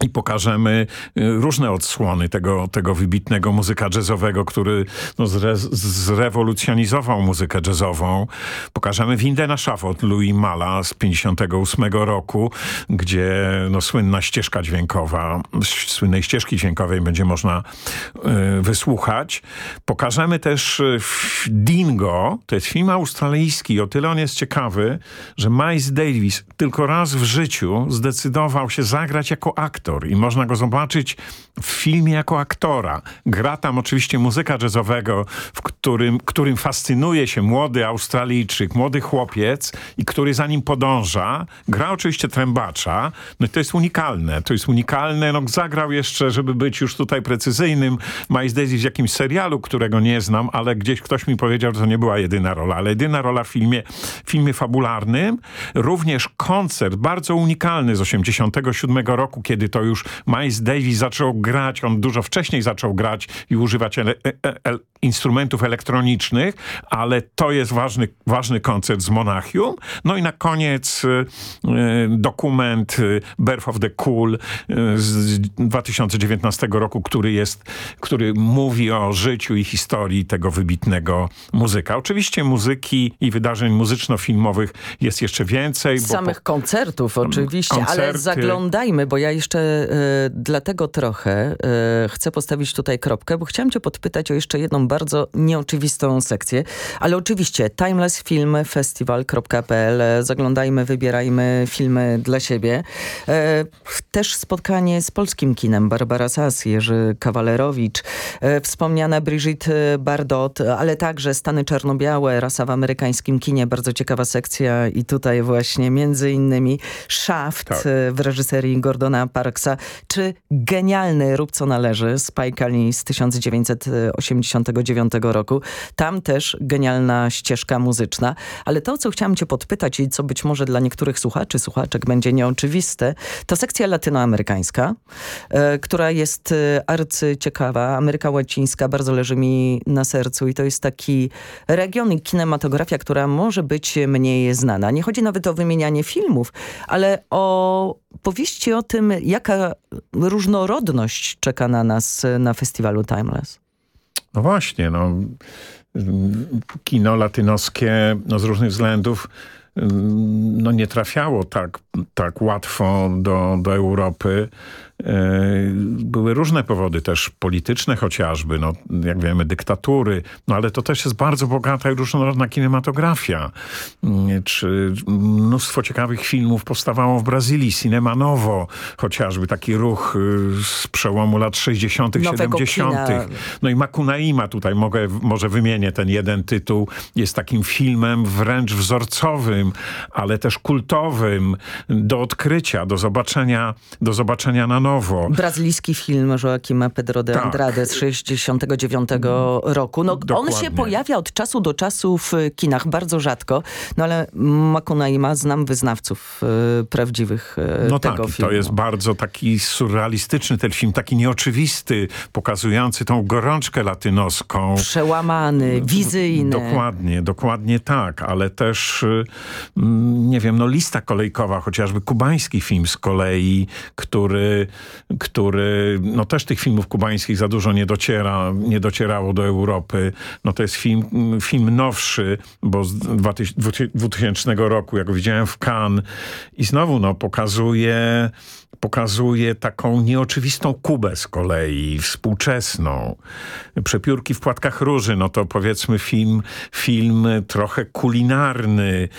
S20: i pokażemy y, różne odsłony tego, tego wybitnego muzyka jazzowego, który no, zre, zrewolucjonizował muzykę jazzową. Pokażemy windę na szafot Louis Mala z 58 roku, gdzie no, słynna ścieżka dźwiękowa, słynnej ścieżki dźwiękowej będzie można y, wysłuchać. Pokażemy też y, Dingo, to jest film australijski, o tyle on jest ciekawy, że Miles Davis tylko raz w życiu zdecydował się zagrać jako aktor aktor i można go zobaczyć w filmie jako aktora. Gra tam oczywiście muzyka jazzowego, w którym, którym fascynuje się młody Australijczyk, młody chłopiec i który za nim podąża. Gra oczywiście trębacza. No i to jest unikalne. To jest unikalne. No zagrał jeszcze, żeby być już tutaj precyzyjnym, Miles Davis w jakimś serialu, którego nie znam, ale gdzieś ktoś mi powiedział, że to nie była jedyna rola, ale jedyna rola w filmie, filmie fabularnym. Również koncert bardzo unikalny z 87 roku, kiedy to to już Miles Davis zaczął grać, on dużo wcześniej zaczął grać i używać ele e, e instrumentów elektronicznych, ale to jest ważny, ważny koncert z Monachium. No i na koniec y, dokument y, Birth of the Cool y, z 2019 roku, który jest, który mówi o życiu i historii tego wybitnego muzyka. Oczywiście muzyki i wydarzeń muzyczno-filmowych jest jeszcze więcej.
S18: Samych po... koncertów oczywiście, koncerty. ale zaglądajmy, bo ja jeszcze y, dlatego trochę y, chcę postawić tutaj kropkę, bo chciałam cię podpytać o jeszcze jedną bardzo nieoczywistą sekcję, ale oczywiście timelessfilmfestival.pl zaglądajmy, wybierajmy filmy dla siebie. E, też spotkanie z polskim kinem, Barbara Sass, Jerzy Kawalerowicz, wspomniana Brigitte Bardot, ale także Stany Czarno-Białe, rasa w amerykańskim kinie, bardzo ciekawa sekcja i tutaj właśnie między innymi Shaft tak. W reżyserii Gordona Czy genialny Rób co należy Spike Lee z 1989 roku. Tam też genialna ścieżka muzyczna. Ale to, co chciałam cię podpytać i co być może dla niektórych słuchaczy, słuchaczek będzie nieoczywiste, to sekcja latynoamerykańska, e, która jest e, arcyciekawa. Ameryka Łacińska bardzo leży mi na sercu i to jest taki region i kinematografia, która może być mniej znana. Nie chodzi nawet o wymienianie filmów, ale o powieści o tym, jaka różnorodność czeka na nas na festiwalu Timeless.
S20: No właśnie, no, kino latynoskie no, z różnych względów no, nie trafiało tak, tak łatwo do, do Europy. E, były różne powody też polityczne chociażby, no, jak wiemy dyktatury, no ale to też jest bardzo bogata i różnorodna kinematografia. Mm, czy mnóstwo ciekawych filmów powstawało w Brazylii, Cinema Novo chociażby, taki ruch y, z przełomu lat 60 70 No i Makunaima tutaj mogę, może wymienię ten jeden tytuł, jest takim filmem wręcz wzorcowym, ale też kultowym do odkrycia, do zobaczenia, do zobaczenia na nowo nowo.
S18: Brazylijski film Joaquima Pedro de tak. Andrade z 69 roku. No, on się pojawia od czasu do czasu w kinach, bardzo rzadko, no ale Makunaima znam wyznawców y, prawdziwych y, no tego
S20: tak,
S18: filmu.
S20: to jest bardzo taki surrealistyczny ten film, taki nieoczywisty, pokazujący tą gorączkę latynoską.
S18: Przełamany, wizyjny.
S20: Dokładnie, dokładnie tak, ale też y, nie wiem, no lista kolejkowa, chociażby kubański film z kolei, który który no też tych filmów kubańskich za dużo nie dociera, nie docierało do Europy. No to jest film, film nowszy, bo z 2000 roku, jak widziałem w Cannes i znowu no pokazuje pokazuje taką nieoczywistą Kubę z kolei, współczesną. Przepiórki w płatkach róży, no to powiedzmy film, film trochę kulinarny,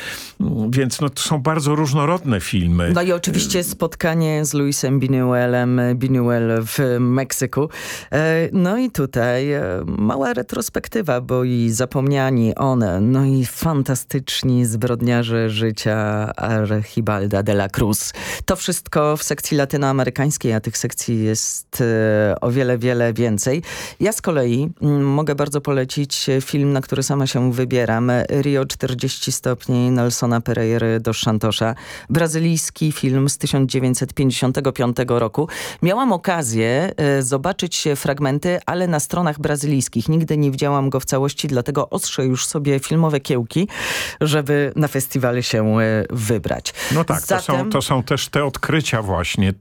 S20: więc no to są bardzo różnorodne filmy.
S18: No i oczywiście spotkanie z Luisem Binuelem, Binuel w Meksyku. E, no i tutaj e, mała retrospektywa, bo i zapomniani one, no i fantastyczni zbrodniarze życia Archibalda de la Cruz. To wszystko w sekcji sekcji latynoamerykańskiej, a tych sekcji jest e, o wiele, wiele więcej. Ja z kolei mm, mogę bardzo polecić film, na który sama się wybieram. Rio 40 stopni Nelsona Pereira do Santosza. Brazylijski film z 1955 roku. Miałam okazję e, zobaczyć fragmenty, ale na stronach brazylijskich. Nigdy nie widziałam go w całości, dlatego ostrzę już sobie filmowe kiełki, żeby na festiwale się e, wybrać.
S20: No tak, Zatem... to, są, to są też te odkrycia właśnie właśnie.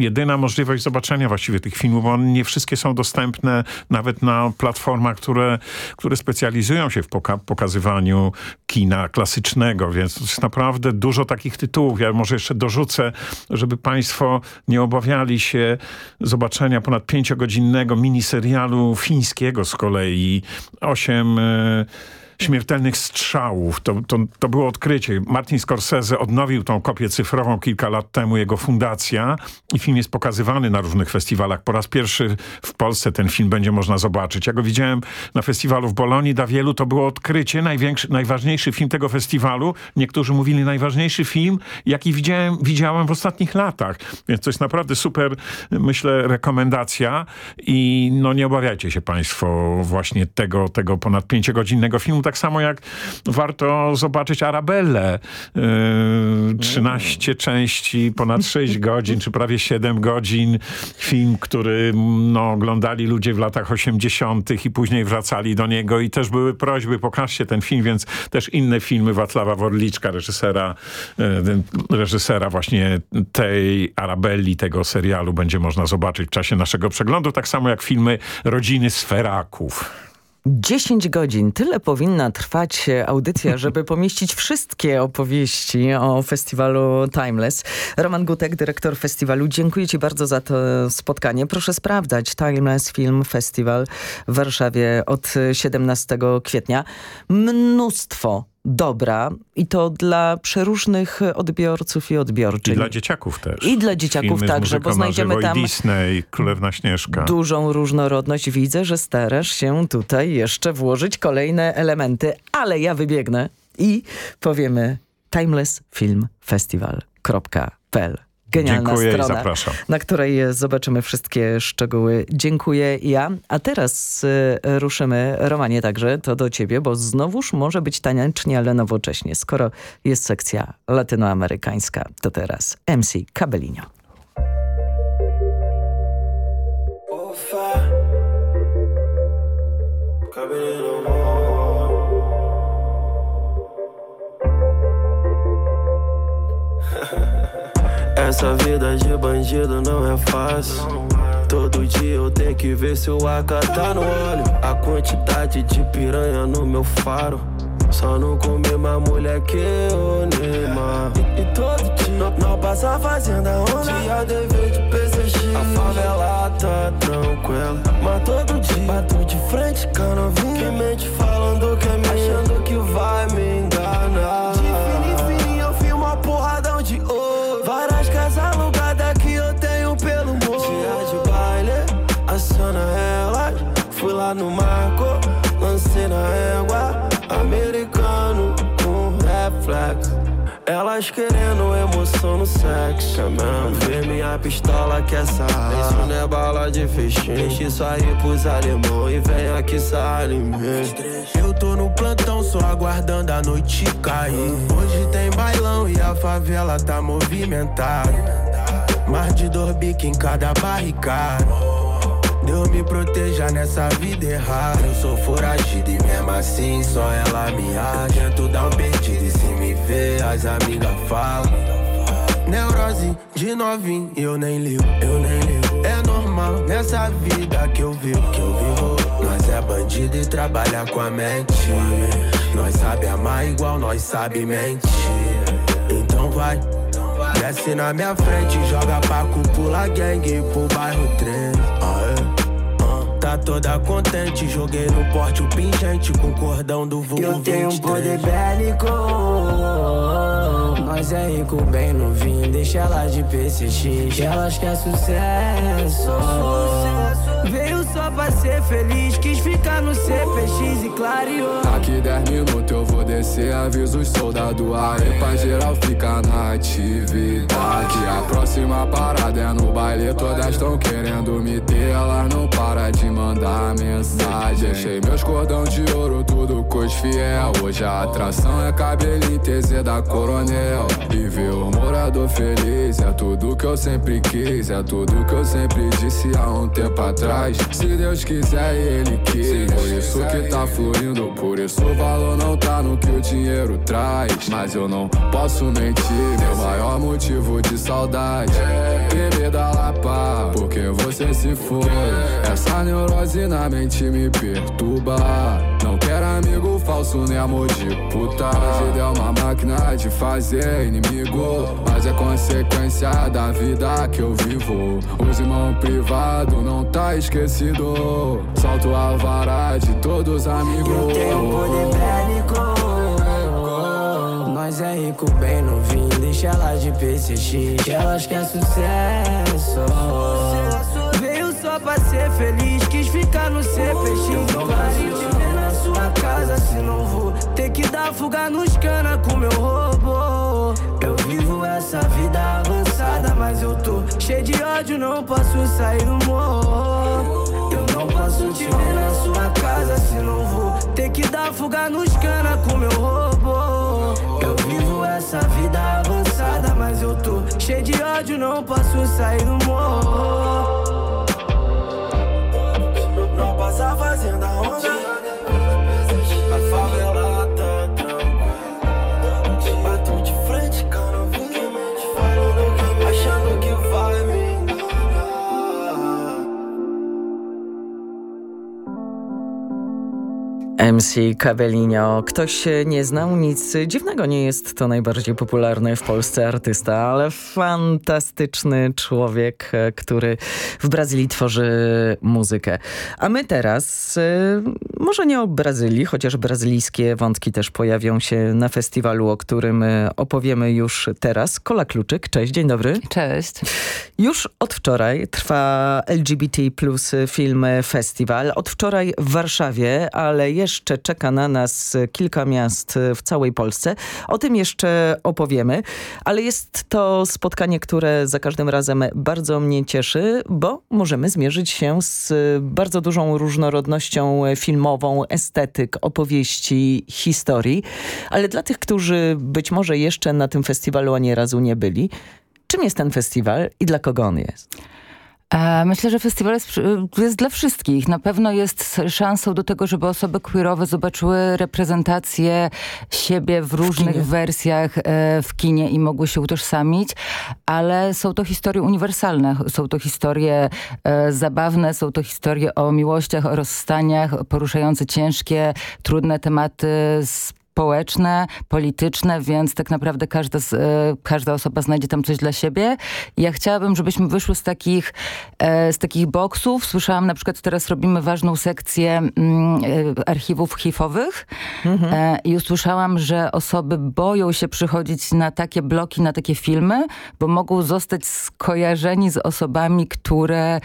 S20: Jedyna możliwość zobaczenia właściwie tych filmów, bo nie wszystkie są dostępne nawet na platformach, które, które specjalizują się w poka pokazywaniu kina klasycznego, więc to jest naprawdę dużo takich tytułów. Ja może jeszcze dorzucę, żeby państwo nie obawiali się zobaczenia ponad pięciogodzinnego miniserialu fińskiego z kolei. Osiem... Y śmiertelnych strzałów. To, to, to było odkrycie. Martin Scorsese odnowił tą kopię cyfrową kilka lat temu, jego fundacja i film jest pokazywany na różnych festiwalach. Po raz pierwszy w Polsce ten film będzie można zobaczyć. Ja go widziałem na festiwalu w Bolonii, da wielu to było odkrycie, największy, najważniejszy film tego festiwalu. Niektórzy mówili najważniejszy film, jaki widziałem, widziałem w ostatnich latach. Więc to jest naprawdę super, myślę, rekomendacja i no nie obawiajcie się państwo właśnie tego, tego ponad pięciogodzinnego filmu tak samo jak warto zobaczyć Arabellę. Yy, 13 części, ponad 6 godzin, czy prawie 7 godzin. Film, który no, oglądali ludzie w latach 80. i później wracali do niego i też były prośby, pokażcie ten film, więc też inne filmy Wacława Worliczka, reżysera, yy, reżysera właśnie tej Arabelli, tego serialu będzie można zobaczyć w czasie naszego przeglądu, tak samo jak filmy Rodziny Sferaków.
S18: 10 godzin. Tyle powinna trwać audycja, żeby pomieścić wszystkie opowieści o festiwalu Timeless. Roman Gutek, dyrektor festiwalu, dziękuję Ci bardzo za to spotkanie. Proszę sprawdzać Timeless Film Festival w Warszawie od 17 kwietnia. Mnóstwo dobra i to dla przeróżnych odbiorców i odbiorczyń.
S20: I dla dzieciaków też.
S18: I dla dzieciaków także, bo znajdziemy tam
S20: Disney, Królewna Śnieżka.
S18: dużą różnorodność. Widzę, że starasz się tutaj jeszcze włożyć kolejne elementy, ale ja wybiegnę i powiemy Timeless Film Festival.pl genialna
S20: Dziękuję
S18: strona, na której zobaczymy wszystkie szczegóły. Dziękuję ja. A teraz y, ruszymy, Romanie, także to do ciebie, bo znowuż może być taniecznie, ale nowocześnie. Skoro jest sekcja latynoamerykańska, to teraz MC Cabelinho.
S23: Essa vida de bandido não é fácil. Todo dia eu tenho que ver se o AK tá no olho. A quantidade de piranha no meu faro. Só não comi mais mulher que o Neymar. E, e todo dia não passa a fazenda onde Dia dever de PCX. A favela tá tranquila. Mas todo dia bato de frente, canovinho. Que mente falando que é minha. Achando que vai me lá no marco, lancei na égua. Americano com reflex. Elas querendo emoção no sexo, é mesmo. Vê minha pistola que essa Isso não é bala de fechinho. Deixa isso aí pros alemão e vem aqui sair Eu tô no plantão só aguardando a noite cair. Hoje tem bailão e a favela tá movimentada. Mais de dor bico em cada barricada. Deus me proteja nessa vida errada. Eu sou foragido e mesmo assim só ela me acha. Tento dar um perdido e se me vê, as amigas falam. Neurose de novinho, eu nem ligo, eu nem ligo. É normal nessa vida que eu vivo, que eu vivo. Nós é bandido e trabalha com a mente. Nós sabe amar igual nós sabe mentir. Então vai. Desce na minha frente, joga pra cúpula gang pro bairro 3. Tá toda contente, joguei no porte o pingente com cordão do vulgo
S24: Eu tenho um
S23: 23.
S24: poder bélico. Nós é rico bem novinho Deixa ela de PCX Elas quer sucesso. Veio só pra ser feliz Quis ficar no CPX e clareou.
S25: Daqui 10 minutos eu vou descer, aviso os soldados aí pra geral ficar na atividade. A próxima parada é no baile, todas tão querendo me ter, elas não param de mandar mensagem. Deixei meus cordão de ouro, tudo cos fiel. Hoje a atração é cabelinho TZ da Coronel. E ver o morador feliz é tudo que eu sempre quis, é tudo que eu sempre disse há um tempo atrás. Se Deus quiser Ele quis, por isso que tá fluindo, por isso o valor não tá no que o dinheiro traz. Mas eu não posso mentir, meu maior motivo de saudade. me dá lapa, porque você se foi. Essa neurose na mente me perturba. Amigo falso nem amor de puta. A vida é uma máquina de fazer inimigo, mas é consequência da vida que eu vivo. Os irmãos privado não tá esquecido. Solto a vara de todos os amigos. Eu
S24: tenho poder bélico. Nós é rico bem novinho, deixa ela de PCX. Que elas quer sucesso. Veio só pra ser feliz, quis ficar no CPX. Sua casa, se não vou ter que dar fuga nos cana com meu robô. Eu vivo essa vida avançada, mas eu tô cheio de ódio, não posso sair no morro. Eu não posso te ver na sua casa, se não vou ter que dar fuga nos cana com meu robô. Eu vivo essa vida avançada, mas eu tô cheio de ódio, não posso sair no morro. Não passa fazendo a onda.
S18: MC Cabelinho. Ktoś się nie znał, nic dziwnego, nie jest to najbardziej popularny w Polsce artysta, ale fantastyczny człowiek, e, który w Brazylii tworzy muzykę. A my teraz, e, może nie o Brazylii, chociaż brazylijskie wątki też pojawią się na festiwalu, o którym e, opowiemy już teraz. Kola Kluczyk, cześć, dzień dobry.
S26: Cześć.
S18: Już od wczoraj trwa LGBT plus film festiwal. Od wczoraj w Warszawie, ale jeszcze jeszcze czeka na nas kilka miast w całej Polsce. O tym jeszcze opowiemy, ale jest to spotkanie, które za każdym razem bardzo mnie cieszy, bo możemy zmierzyć się z bardzo dużą różnorodnością filmową, estetyk, opowieści, historii. Ale dla tych, którzy być może jeszcze na tym festiwalu ani razu nie byli, czym jest ten festiwal i dla kogo on jest?
S26: E, myślę, że festiwal jest, jest, dla wszystkich. Na pewno jest szansą do tego, żeby osoby queerowe zobaczyły reprezentację siebie w różnych w wersjach e, w kinie i mogły się utożsamić, ale są to historie uniwersalne. Są to historie e, zabawne, są to historie o miłościach, o rozstaniach, poruszające ciężkie, trudne tematy z społeczne, polityczne, więc tak naprawdę każda, z, e, każda osoba znajdzie tam coś dla siebie. ja chciałabym, żebyśmy wyszły z takich, e, z takich boksów. Słyszałam na przykład, teraz robimy ważną sekcję mm, e, archiwów HIV-owych mhm. i usłyszałam, że osoby boją się przychodzić na takie bloki, na takie filmy, bo mogą zostać skojarzeni z osobami, które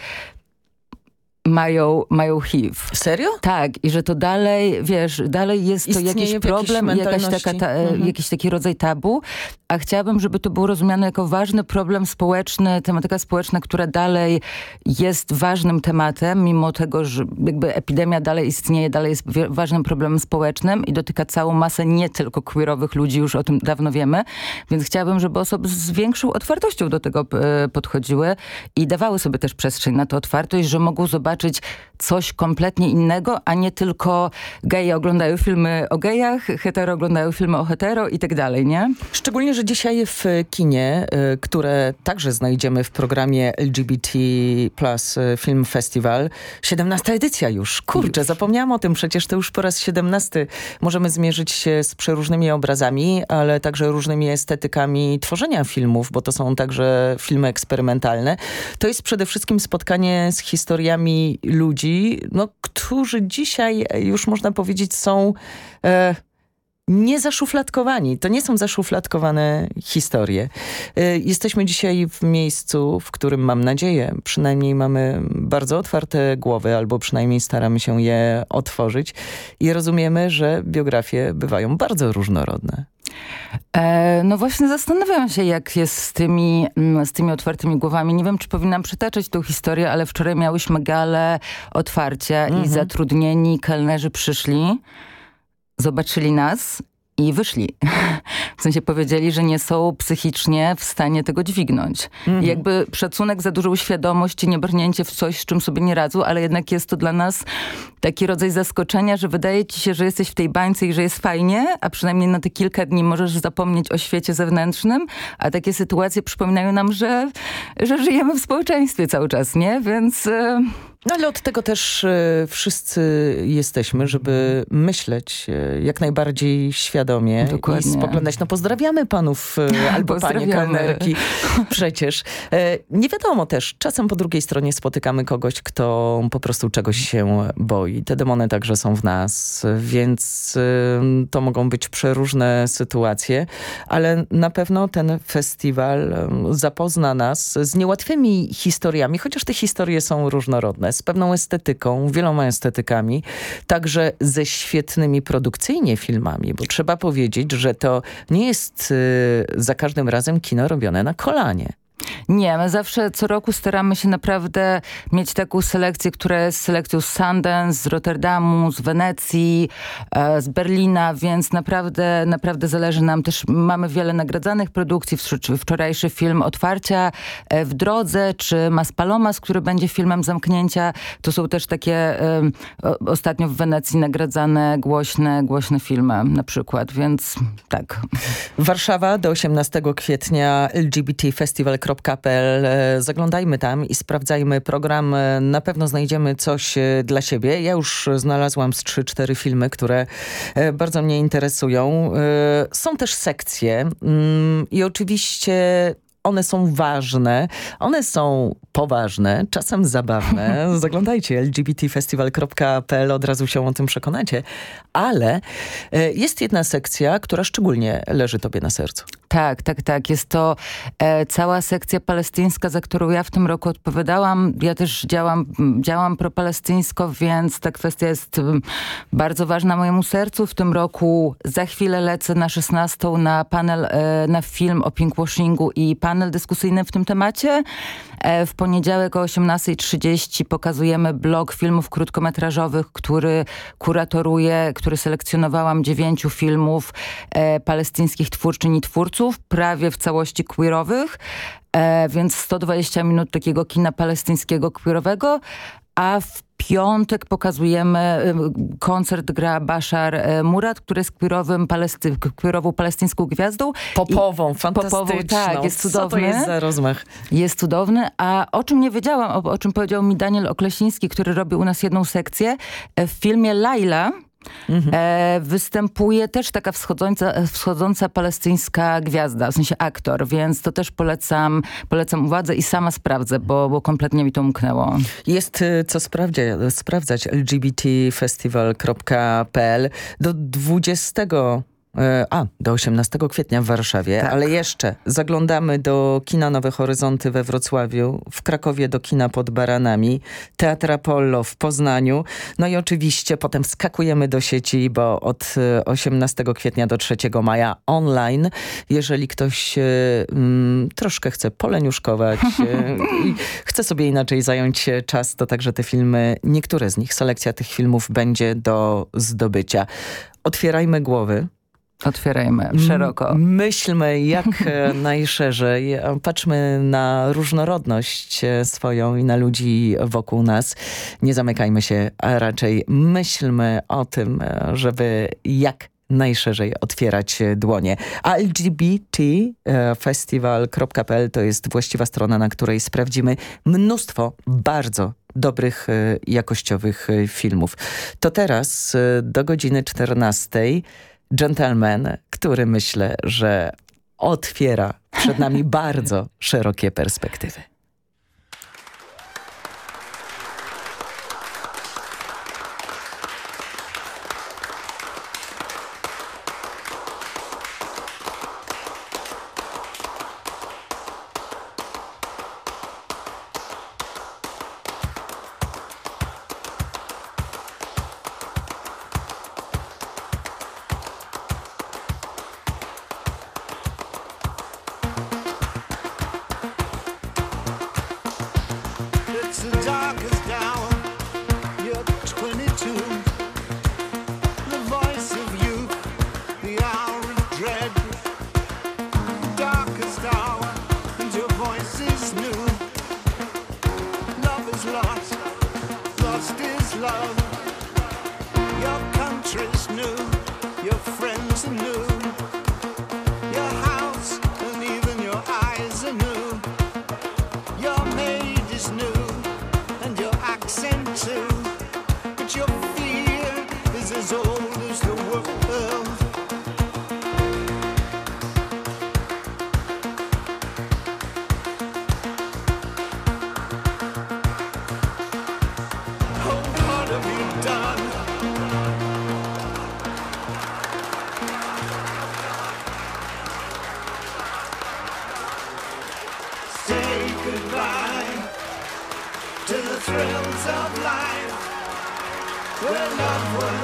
S26: mają, mają HIV.
S18: Serio?
S26: Tak, i że to dalej, wiesz, dalej jest to jakiś problem, jakaś taka, ta, mhm. jakiś taki rodzaj tabu, a chciałabym, żeby to było rozumiane jako ważny problem społeczny, tematyka społeczna, która dalej jest ważnym tematem, mimo tego, że jakby epidemia dalej istnieje, dalej jest ważnym problemem społecznym i dotyka całą masę nie tylko queerowych ludzi, już o tym dawno wiemy, więc chciałabym, żeby osoby z większą otwartością do tego e, podchodziły i dawały sobie też przestrzeń na to otwartość, że mogą zobaczyć zobaczyć coś kompletnie innego, a nie tylko geje oglądają filmy o gejach, hetero oglądają filmy o hetero i tak dalej, nie?
S18: Szczególnie, że dzisiaj w kinie, y, które także znajdziemy w programie LGBT Plus y, Film Festival, 17 edycja już. Kurczę, już. zapomniałam o tym, przecież to już po raz 17 możemy zmierzyć się z przeróżnymi obrazami, ale także różnymi estetykami tworzenia filmów, bo to są także filmy eksperymentalne. To jest przede wszystkim spotkanie z historiami ludzi, no, którzy dzisiaj już można powiedzieć są... E, nie zaszufladkowani. To nie są zaszufladkowane historie. Y, jesteśmy dzisiaj w miejscu, w którym mam nadzieję, przynajmniej mamy bardzo otwarte głowy, albo przynajmniej staramy się je otworzyć i rozumiemy, że biografie bywają bardzo różnorodne.
S26: E, no właśnie zastanawiam się, jak jest z tymi, mm, z tymi otwartymi głowami. Nie wiem, czy powinnam przytaczać tą historię, ale wczoraj miałyśmy galę otwarcia mhm. i zatrudnieni kelnerzy przyszli zobaczyli nas i wyszli. W sensie powiedzieli, że nie są psychicznie w stanie tego dźwignąć. Mhm. Jakby szacunek za dużą świadomość i nie brnięcie w coś, z czym sobie nie radzą, ale jednak jest to dla nas taki rodzaj zaskoczenia, że wydaje ci się, że jesteś w tej bańce i że jest fajnie, a przynajmniej na te kilka dni możesz zapomnieć o świecie zewnętrznym, a takie sytuacje przypominają nam, że, że żyjemy w społeczeństwie cały czas, nie? Więc... E,
S18: no ale od tego też e, wszyscy jesteśmy, żeby myśleć e, jak najbardziej świadomie Dokładnie. i spoglądać. No pozdrawiamy panów e, albo panie kelnerki przecież. Nie wiadomo też, czasem po drugiej stronie spotykamy kogoś, kto po prostu czegoś się boi. Te demony także są w nas, więc to mogą być przeróżne sytuacje, ale na pewno ten festiwal zapozna nas z niełatwymi historiami, chociaż te historie są różnorodne z pewną estetyką, wieloma estetykami, także ze świetnymi produkcyjnie filmami, bo trzeba powiedzieć, że to nie jest y, za każdym razem kino robione na kolanie.
S26: Nie, my zawsze co roku staramy się naprawdę mieć taką selekcję, która jest selekcją z Sundance, z Rotterdamu, z Wenecji, e, z Berlina, więc naprawdę, naprawdę zależy nam. Też, mamy wiele nagradzanych produkcji, wczorajszy film Otwarcia e, w drodze, czy Maspalomas, który będzie filmem zamknięcia, to są też takie ostatnio w Wenecji nagradzane głośne, głośne filmy na przykład, więc tak.
S18: Warszawa do 18 kwietnia LGBT Festival pl e, Zaglądajmy tam i sprawdzajmy program. E, na pewno znajdziemy coś e, dla siebie. Ja już znalazłam z 3-4 filmy, które bardzo mnie interesują. Są też sekcje mm, i oczywiście one są ważne, one są poważne, czasem zabawne. Zaglądajcie lgbtfestival.pl, od razu się o tym przekonacie. Ale jest jedna sekcja, która szczególnie leży tobie na sercu.
S26: Tak, tak, tak. Jest to e, cała sekcja palestyńska, za którą ja w tym roku odpowiadałam. Ja też działam, działam propalestyńsko, więc ta kwestia jest bardzo ważna mojemu sercu. W tym roku za chwilę lecę na 16 na panel, e, na film o pinkwashingu i panel dyskusyjny w tym temacie. E, w poniedziałek o 18.30 pokazujemy blog filmów krótkometrażowych, który kuratoruje, który selekcjonowałam dziewięciu filmów e, palestyńskich twórczyń i twórców, prawie w całości queerowych. E, więc 120 minut takiego kina palestyńskiego queerowego, a w piątek pokazujemy, y, koncert gra Bashar y, Murat, który jest queerowym palesty, queerową palestyńską gwiazdą.
S18: Popową, I, fantastyczną. Popową,
S26: tak, jest cudowny. Co to
S18: jest za rozmach?
S26: Jest cudowny, a o czym nie wiedziałam, o, o czym powiedział mi Daniel Oklesiński, który robi u nas jedną sekcję, w filmie Laila, Mhm. E, występuje też taka wschodząca, wschodząca palestyńska gwiazda, w sensie aktor, więc to też polecam, polecam uwadze i sama sprawdzę, bo, bo kompletnie mi to umknęło.
S18: Jest y, co sprawdzać lgbtfestival.pl do 20 E, a, do 18 kwietnia w Warszawie, tak. ale jeszcze zaglądamy do kina Nowe Horyzonty we Wrocławiu, w Krakowie do kina pod Baranami, Teatr Apollo w Poznaniu, no i oczywiście potem skakujemy do sieci, bo od 18 e, kwietnia do 3 maja online, jeżeli ktoś mm, troszkę chce poleniuszkować i chce sobie inaczej zająć czas, to także te filmy, niektóre z nich, selekcja tych filmów będzie do zdobycia. Otwierajmy głowy,
S26: Otwierajmy szeroko.
S18: Myślmy jak e, najszerzej. Patrzmy na różnorodność e, swoją i na ludzi wokół nas. Nie zamykajmy się, a raczej myślmy o tym, e, żeby jak najszerzej otwierać dłonie. A lgbtfestival.pl to jest właściwa strona, na której sprawdzimy mnóstwo bardzo dobrych, jakościowych filmów. To teraz do godziny 14 gentleman, który myślę, że otwiera przed nami bardzo szerokie perspektywy.
S27: world.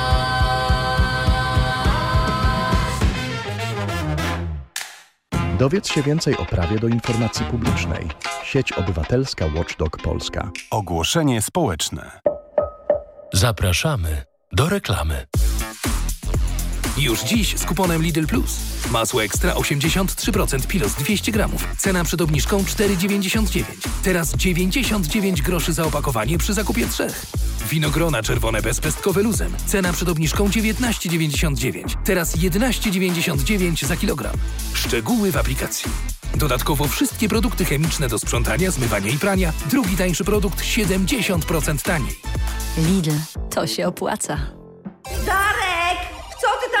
S8: Dowiedz się więcej o prawie do informacji publicznej. Sieć Obywatelska Watchdog Polska.
S28: Ogłoszenie społeczne.
S2: Zapraszamy do reklamy.
S29: Już dziś z kuponem Lidl Plus. Masło ekstra 83% pilos 200 gramów. Cena przed obniżką 4,99. Teraz 99 groszy za opakowanie przy zakupie trzech. Winogrona czerwone bezpestkowe luzem. Cena przed obniżką 19,99. Teraz 11,99 za kilogram. Szczegóły w aplikacji. Dodatkowo wszystkie produkty chemiczne do sprzątania, zmywania i prania. Drugi tańszy produkt 70% taniej.
S9: Lidl, to się opłaca.
S30: Darek!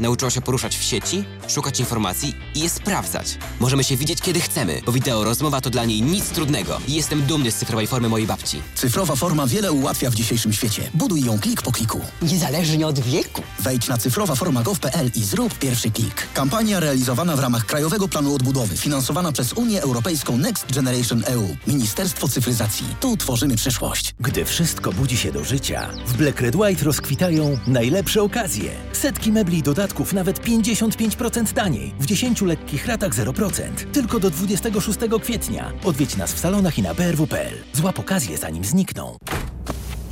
S31: Nauczyła się poruszać w sieci, szukać informacji i je sprawdzać. Możemy się widzieć kiedy chcemy, bo wideo rozmowa to dla niej nic trudnego. I jestem dumny z cyfrowej formy mojej babci.
S32: Cyfrowa forma wiele ułatwia w dzisiejszym świecie. Buduj ją klik po kliku. Niezależnie od wieku. Wejdź na cyfrowaforma.gov.pl i zrób pierwszy klik. Kampania realizowana w ramach Krajowego Planu Odbudowy, finansowana przez Unię Europejską Next Generation EU. Ministerstwo Cyfryzacji. Tu tworzymy przyszłość.
S33: Gdy wszystko budzi się do życia, w Black Red White rozkwitają najlepsze
S32: okazje. Setki mebli i dodatków nawet 55% taniej. W 10 lekkich ratach 0%. Tylko do 26 kwietnia. Odwiedź nas w salonach i na brw.pl. Złap okazję zanim znikną.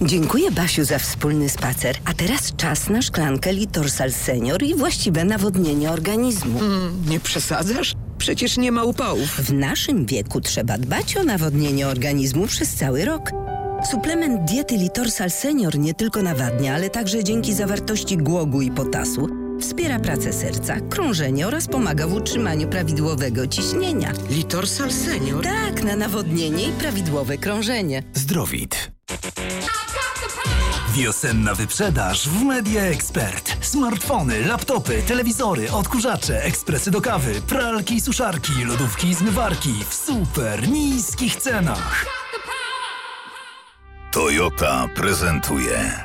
S34: Dziękuję Basiu za wspólny spacer. A teraz czas na szklankę Litorsal Senior i właściwe nawodnienie organizmu.
S35: nie przesadzasz? Przecież nie ma upałów.
S34: W naszym wieku trzeba dbać o nawodnienie organizmu przez cały rok. Suplement diety Litorsal Senior nie tylko nawadnia, ale także dzięki zawartości głogu i potasu wspiera pracę serca, krążenie oraz pomaga w utrzymaniu prawidłowego ciśnienia.
S35: Litorsal Senior?
S34: Tak, na nawodnienie i prawidłowe krążenie.
S32: Zdrowit. Wiosenna wyprzedaż w Media Expert. Smartfony, laptopy, telewizory, odkurzacze, ekspresy do kawy, pralki i suszarki, lodówki i zmywarki w super niskich cenach.
S36: Toyota prezentuje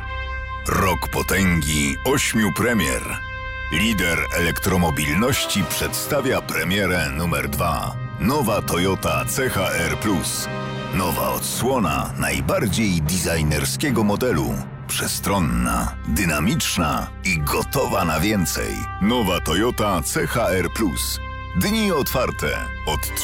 S36: Rok potęgi ośmiu premier. Lider elektromobilności przedstawia premierę numer dwa. Nowa Toyota CHR Plus. Nowa odsłona najbardziej designerskiego modelu. Przestronna, dynamiczna i gotowa na więcej. Nowa Toyota CHR Plus. Dni otwarte od